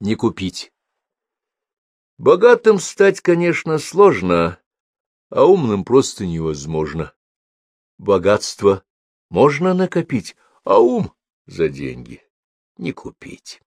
не купить. Богатым стать, конечно, сложно, а умным просто невозможно. Богатство можно накопить, а ум за деньги не купить.